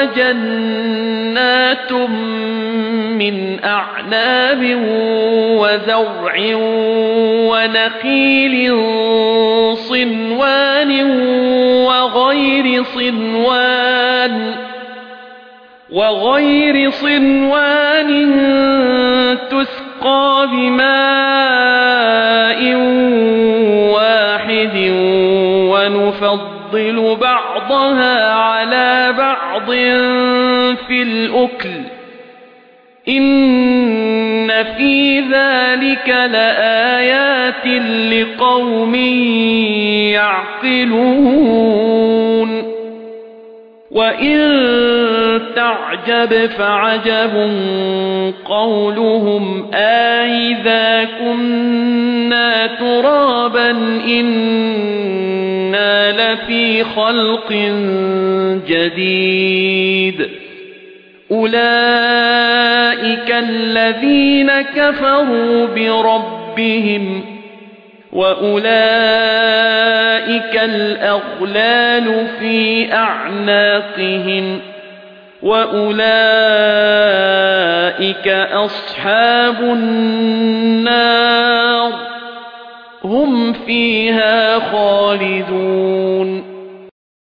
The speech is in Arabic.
وجنات من أعناب وزرع ونخيل صنوان وغير صنوان وغير صنوان تسقى بماء واحد ونفضل بعضها على بعض في الأكل. إن في ذلك لآيات لقوم يعقلون. وإن تعجب فعجب قولهم آئذا كنا ترابا إنا لفي خلق جديد أولئك الذين كفروا بربهم وأولئك الأغلال في أعناقهم وأولئك أصحاب النار هم فيها خالدون.